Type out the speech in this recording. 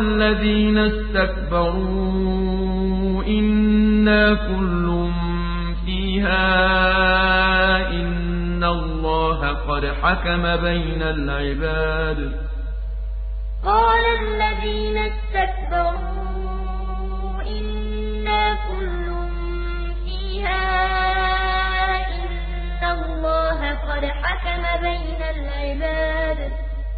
الذين استكبروا إنا كل فيها إن الله قد حكم بين العباد. قال الذين استكبروا إنا كل فيها إن الله قد حكم